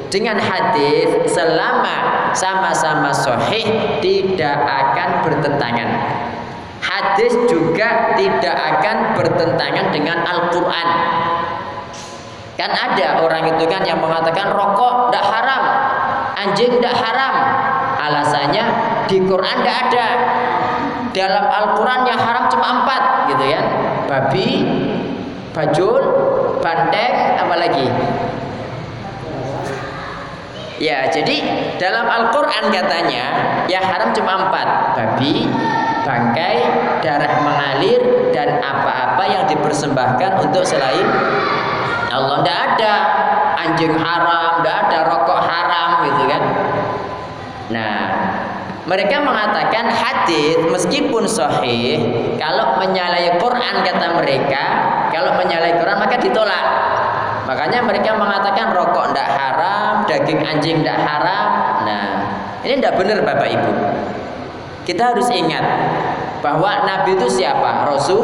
dengan hadis selama sama-sama sahih tidak akan bertentangan. Hadis juga tidak akan bertentangan dengan Al-Qur'an. Kan ada orang itu kan yang mengatakan rokok tidak haram, anjing tidak haram. Alasannya di Quran tidak ada. Dalam Al-Quran yang haram cuma empat gitu ya. Babi, bajul, bandeng, apalagi? Ya, jadi dalam Al-Quran katanya yang haram cuma empat. Babi, bangkai, darah mengalir Dan apa-apa yang dipersembahkan untuk selain Allah. Tidak ada anjing haram, tidak ada rokok haram gitu kan? Nah, mereka mengatakan hadis meskipun sahih kalau menyalahi Quran kata mereka kalau menyalahi Quran maka ditolak. Makanya mereka mengatakan rokok tidak haram daging anjing tidak haram. Nah ini tidak benar bapak ibu. Kita harus ingat bahwa Nabi itu siapa? Rasul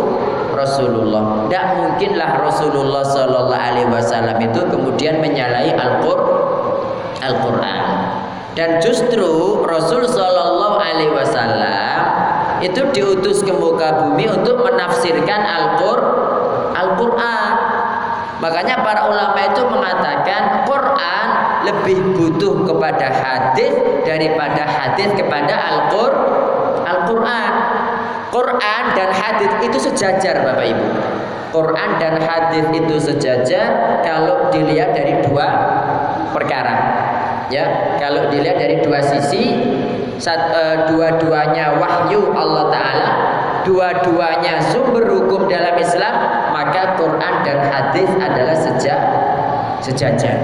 Rasulullah. Tidak mungkinlah Rasulullah Shallallahu Alaihi Wasallam itu kemudian menyalahi Al-Quran Al-Quran dan justru Rasul Shallallahu Alaihi Wasallam itu diutus ke muka bumi untuk menafsirkan Al-Quran. Makanya para ulama itu mengatakan Quran lebih butuh kepada hadis daripada hadis kepada Al-Quran. Quran dan hadis itu sejajar Bapak Ibu. Quran dan hadis itu sejajar kalau dilihat dari dua perkara ya kalau dilihat dari dua sisi uh, dua-duanya wahyu Allah Taala dua-duanya sumber hukum dalam Islam maka Quran dan hadis adalah sejak sejajar.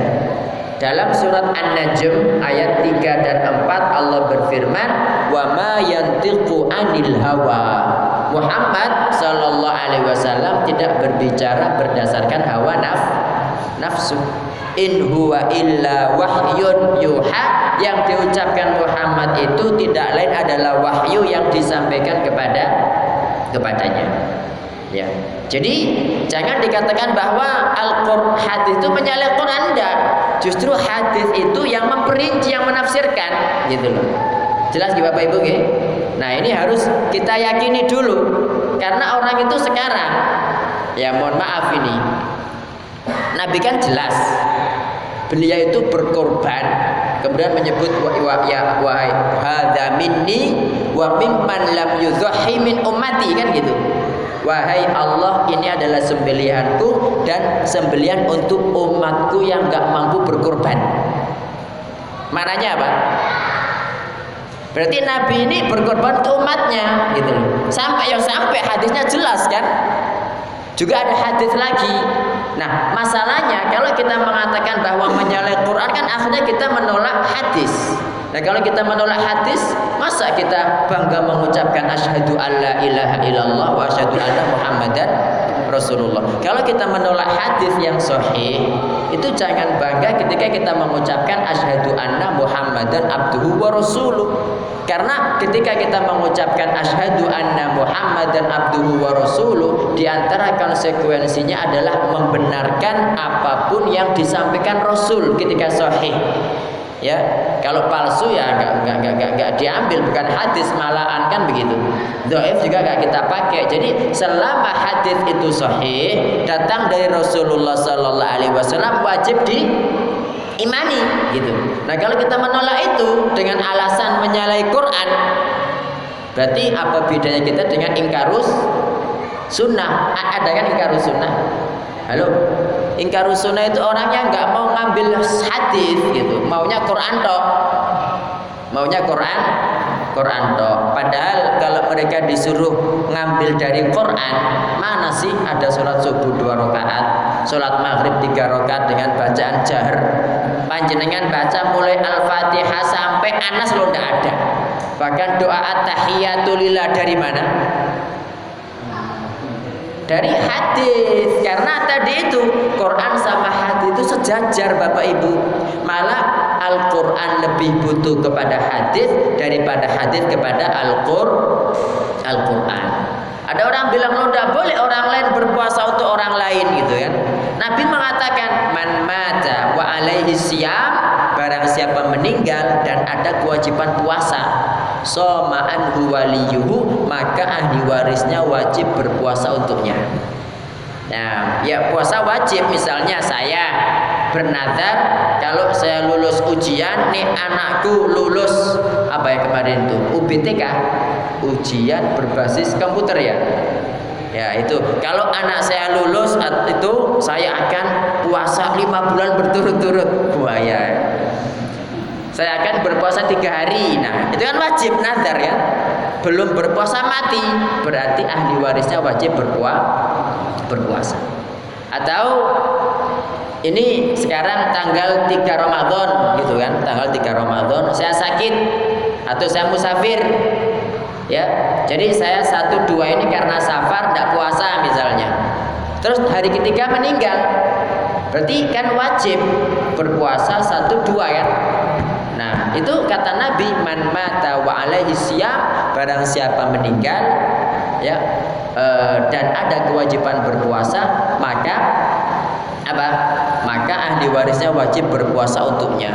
Dalam surat An-Najm ayat 3 dan 4 Allah berfirman wa ma yantiqu anil hawa. Muhammad sallallahu alaihi wasallam tidak berbicara berdasarkan hawa naf nafsu in huwa illa wahyun yuha. Yang diucapkan Muhammad itu tidak lain adalah wahyu yang disampaikan kepada kepadanya. Ya. Jadi jangan dikatakan bahwa Al-Qur'an hadis itu menyalahi Quran enggak. Justru hadis itu yang memperinci yang menafsirkan gitu loh. Jelas di Bapak Ibu ya nah ini harus kita yakini dulu. Karena orang itu sekarang ya mohon maaf ini Nabi kan jelas. Beliau itu berkorban. Kemudian menyebut wa, wa ya wahai hadza minni wa mimman lam yudhahi min ummati kan gitu. Wahai Allah ini adalah sembelihanku dan sembelihan untuk umatku yang enggak mampu berkorban. Mananya apa? Berarti Nabi ini berkorban untuk umatnya gitu Sampai yang sampai hadisnya jelas kan? Juga ada hadis lagi. Nah, masalahnya kalau kita mengatakan bahwa menyalahi Quran kan akhirnya kita menolak hadis. Nah, kalau kita menolak hadis, masa kita bangga mengucapkan asyhadu alla ilaha illallah wa asyhadu anna muhammadan Rasulullah. Kalau kita menolak hadis yang sahih, itu jangan bangga ketika kita mengucapkan asyhadu anna muhammadan abduhu wa rasuluh. Karena ketika kita mengucapkan asyhadu anna Muhammadan abduhu wa rasuluh di antara konsekuensinya adalah membenarkan apa pun yang disampaikan Rasul ketika sahih. Ya, kalau palsu ya enggak enggak, enggak diambil bukan hadis malahan kan begitu. Dhaif juga enggak kita pakai. Jadi selama hadis itu sahih datang dari Rasulullah sallallahu alaihi wasallam wajib di imani gitu. Nah kalau kita menolak itu dengan alasan menyalahi Quran, berarti apa bedanya kita dengan ingkarus sunnah? Ada kan ingkarus sunnah? Halo, ingkarus sunnah itu orang yang nggak mau ngambil hadis gitu, maunya Quran toh, maunya Quran, Quran toh. Padahal kalau mereka disuruh ngambil dari Quran, mana sih ada sholat subuh dua rakaat, sholat maghrib tiga rakaat dengan bacaan jahar panjenengan baca mulai Al-Fatihah sampai Anas lo tidak ada. Bahkan doa at-tahiyatulillah dari mana? Dari hadis. Karena tadi itu Quran sama hadis itu sejajar Bapak Ibu. Malah Al-Quran lebih butuh kepada hadis daripada hadis kepada Al-Quran. Al-Quran. Ada orang bilang lo tidak boleh orang lain berpuasa untuk orang lain gitu kan. Nabi mengatakan man mata wa alaihi siyam barang siapa meninggal dan ada kewajiban puasa soma anhu waliyuhu maka ahli warisnya wajib berpuasa untuknya. Nah, ya puasa wajib misalnya saya bernadar kalau saya lulus ujian nih anakku lulus. Apa ya kemarin itu? UBTK ujian berbasis komputer ya? Ya itu. Kalau anak saya lulus itu saya akan puasa lima bulan berturut-turut. Buaya. Saya akan berpuasa tiga hari. Nah itu kan wajib nazar ya. Belum berpuasa mati berarti ahli warisnya wajib berpuasa. Berpuasa. Atau ini sekarang tanggal 3 Ramadan gitu kan, tanggal 3 Ramadan saya sakit atau saya musafir ya jadi saya satu dua ini karena safar tidak puasa misalnya terus hari ketiga meninggal berarti kan wajib berpuasa satu dua ya nah itu kata Nabi man mata wa alaihi barang siapa meninggal ya e, dan ada kewajiban berpuasa maka apa? Maka ahli warisnya wajib berpuasa untuknya.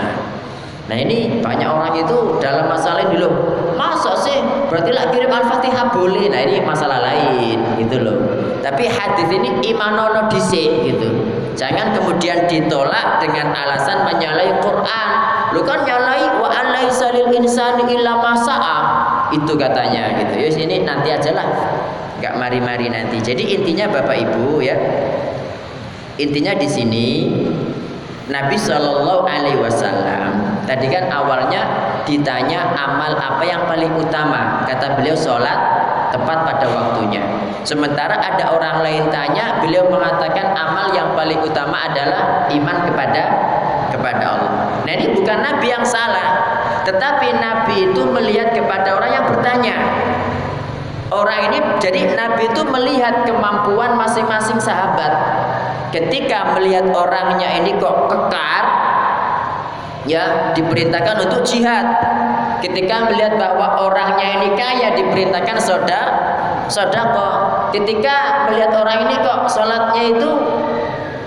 Nah ini banyak orang itu dalam masalah ini loh. Masa sih? Berarti lah kirim Al-Fatihah boleh. Nah ini masalah lain gitu loh. Tapi hadis ini imanono dise gitu. Jangan kemudian ditolak dengan alasan menyalahi Quran Lu kan nyalai wa alai salil insani illa masa'a Itu katanya gitu. Ya ini nanti aja lah. Gak mari-mari nanti. Jadi intinya Bapak Ibu ya. Intinya di sini Nabi Shallallahu Alaihi Wasallam tadi kan awalnya ditanya amal apa yang paling utama. Kata beliau sholat tepat pada waktunya. Sementara ada orang lain tanya beliau mengatakan amal yang paling utama adalah iman kepada kepada Allah nah ini bukan Nabi yang salah tetapi Nabi itu melihat kepada orang yang bertanya. Orang ini jadi Nabi itu melihat kemampuan masing-masing sahabat. Ketika melihat orangnya ini kok kekar ya diperintahkan untuk jihad. Ketika melihat bahwa orangnya ini kaya diperintahkan soda kok ketika melihat orang ini kok sholatnya itu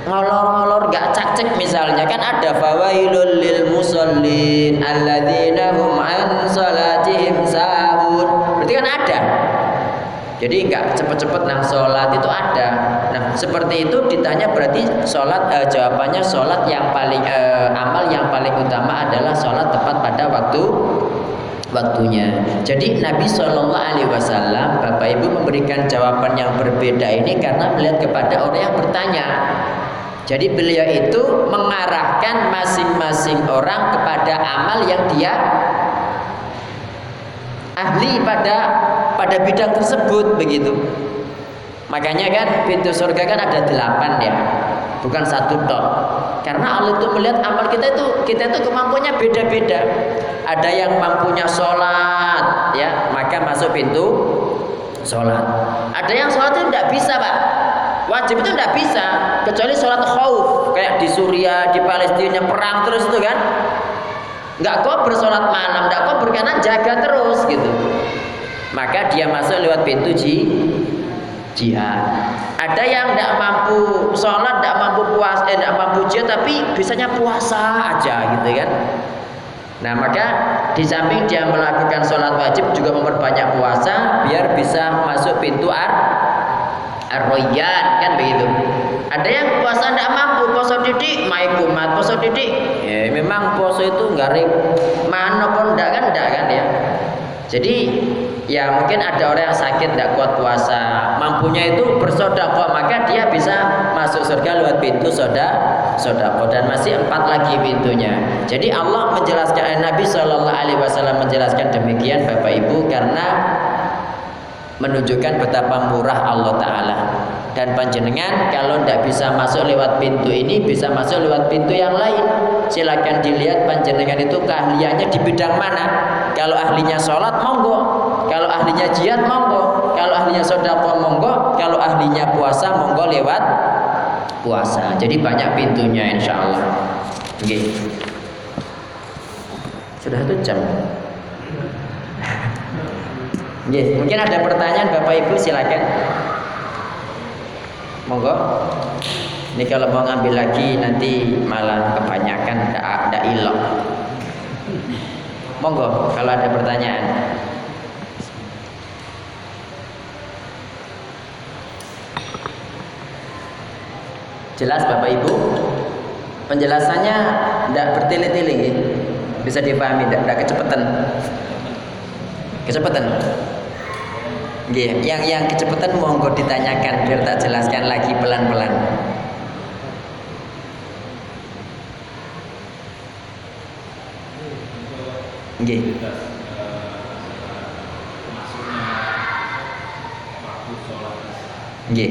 ngolor-ngolor gak cacek misalnya kan ada fawailul lil musallin alladzina hum an salatihim sahun berarti kan ada jadi enggak cepet-cepet nah sholat itu ada. Nah seperti itu ditanya berarti sholat eh, jawabannya sholat yang paling eh, amal yang paling utama adalah sholat tepat pada waktu waktunya. Jadi Nabi Shallallahu Alaihi Wasallam, Bapak Ibu memberikan jawaban yang berbeda ini karena melihat kepada orang yang bertanya. Jadi beliau itu mengarahkan masing-masing orang kepada amal yang dia ahli pada pada bidang tersebut begitu. Makanya kan pintu surga kan ada delapan ya, bukan satu tok. Karena Allah itu melihat amal kita itu kita itu kemampuannya beda-beda. Ada yang mampunya sholat, ya maka masuk pintu sholat. Ada yang sholat itu tidak bisa pak, wajib itu tidak bisa kecuali sholat khauf kayak di Suriah, di Palestina perang terus itu kan. Nggak kok bersolat malam, nggak kok karena jaga terus gitu maka dia masuk lewat pintu ji, jihad. Ada yang tidak mampu sholat, tidak mampu puasa, eh, tidak mampu jihad, tapi bisanya puasa aja gitu kan. Nah maka di samping dia melakukan sholat wajib juga memperbanyak puasa biar bisa masuk pintu ar arroyan kan begitu. Ada yang puasa tidak mampu, puasa didik, mai kumat, puasa didik. Ya memang puasa itu nggak mana pun tidak kan, tidak kan ya. Jadi ya mungkin ada orang yang sakit tidak kuat puasa mampunya itu bersodako maka dia bisa masuk surga lewat pintu soda sodako dan masih empat lagi pintunya jadi Allah menjelaskan Nabi Shallallahu Alaihi Wasallam menjelaskan demikian Bapak Ibu karena menunjukkan betapa murah Allah Taala. Dan panjenengan kalau tidak bisa masuk lewat pintu ini bisa masuk lewat pintu yang lain. Silakan dilihat panjenengan itu keahliannya di bidang mana. Kalau ahlinya sholat monggo. Kalau ahlinya jihad monggo. Kalau ahlinya sodako monggo. Kalau ahlinya puasa monggo lewat puasa. Jadi banyak pintunya insya Allah oke sudah satu jam Yes, mungkin ada pertanyaan Bapak Ibu silakan. Monggo. Ini kalau mau ngambil lagi nanti malah kebanyakan tidak ilok. Monggo kalau ada pertanyaan. Jelas Bapak Ibu? Penjelasannya tidak bertele-tele Bisa dipahami, tidak kecepatan. Kecepatan. Nggih, yang yang kecepatan monggo ditanyakan biar tak jelaskan lagi pelan-pelan. Nggih. Nggih.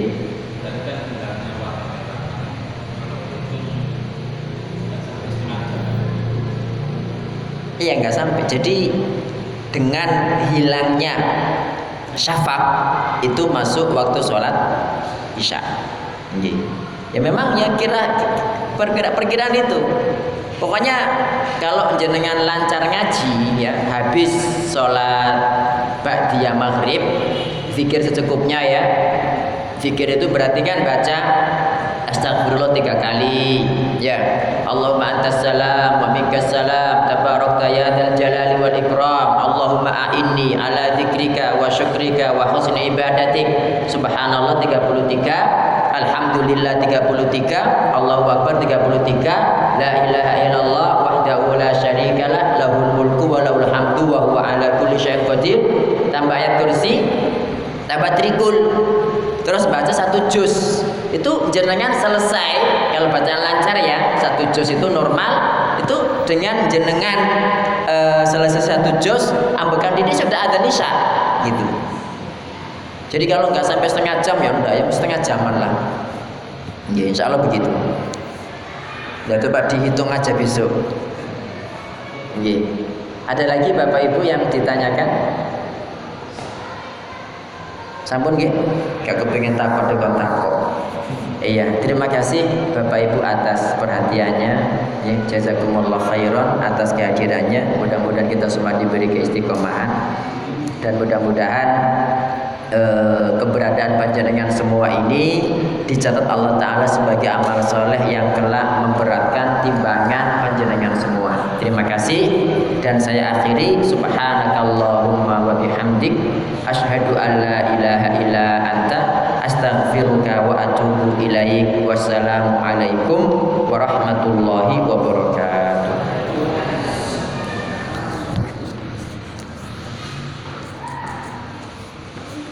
Iya nggak sampai. Jadi dengan hilangnya syafaq itu masuk waktu sholat isya. Ya memang ya kira perkira-perkiraan itu. Pokoknya kalau jenengan lancar ngaji ya habis sholat ba'diyah maghrib zikir secukupnya ya. Zikir itu berarti kan baca astagfirullah tiga kali. Ya. Allahumma antas salam wa minkas salam. Tabarakta ya dzal jalali wal ikram. Allahumma a'inni ala dzikrika wa syukrika wa husni ibadatik. Subhanallah 33 alhamdulillah 33 Allahu akbar 33 la ilaha illallah wahdahu la syarikalah lahul mulku wa lahul hamdu wa huwa ala kulli syai'in qadir. Tambah ayat kursi. Tambah trikul terus baca satu juz. Itu jenengan selesai. Kalau bacaan lancar ya satu juz itu normal. Itu dengan jenengan e, selesai satu juz ambekan ini sudah ada nisa gitu. Jadi kalau nggak sampai setengah jam ya udah ya setengah jaman lah. Ya insya Allah begitu. Ya coba dihitung aja besok. Ya. ada lagi bapak ibu yang ditanyakan Sampun nggih, gak kepengin takut dengan takut. Iya, terima kasih Bapak Ibu atas perhatiannya. Ya, jazakumullah khairan atas kehadirannya. Mudah-mudahan kita semua diberi keistiqomahan dan mudah-mudahan eh, keberadaan panjenengan semua ini dicatat Allah Taala sebagai amal soleh yang telah memberatkan timbangan panjenengan semua. Terima kasih dan saya akhiri. Subhanakallahumma wa bihamdik. Asyhadu an la ilaha illa anta. Astaghfiruka wa atubu ilaik. Wassalamu alaikum warahmatullahi wabarakatuh